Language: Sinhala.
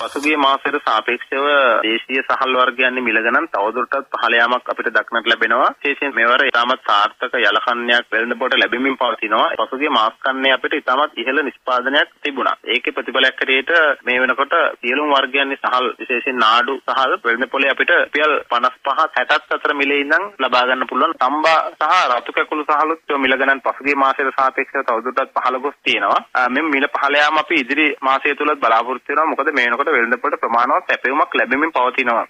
පසුගිය මාසයට සාපේක්ෂව දේශීය සහල් වර්ගයන් මිල ගණන් තවදුරටත් පහළ යාමක් අපිට දක්නට ලැබෙනවා. විශේෂයෙන් මෙවර ඉතාමත් සාර්ථක යල කන්නයක් වෙළඳපොළට ලැබෙමින් පවතිනවා. පසුගිය මාස කන්නේ අපිට ඉතාමත් ඉහළ නිෂ්පාදනයක් තිබුණා. ඒකේ ප්‍රතිඵලයක් හැටියට මේ වෙනකොට සියලුම වර්ගයන් සහල් විශේෂයෙන් නාඩු සහල් වෙළඳපොළේ අපිට රුපියල් 55 60 අතර මිලේ ඉඳන් ලබා ගන්න පුළුවන්. තම්බා සහ රතු කැකුළු සහලුත් මිල ගණන් පසුගිය මාසයට සාපේක්ෂව තවදුරටත් පහළ ගොස් තියෙනවා. මෙම මිල පහළ යාම අපි ඉදිරි මාසය තුලත් බලාපොරොත්තු වෙනවා. මොකද මේ වෙනකොට වෙළඳපොළට ප්‍රමාණවත් සැපයුමක් ලැබෙමින් පවතිනවා.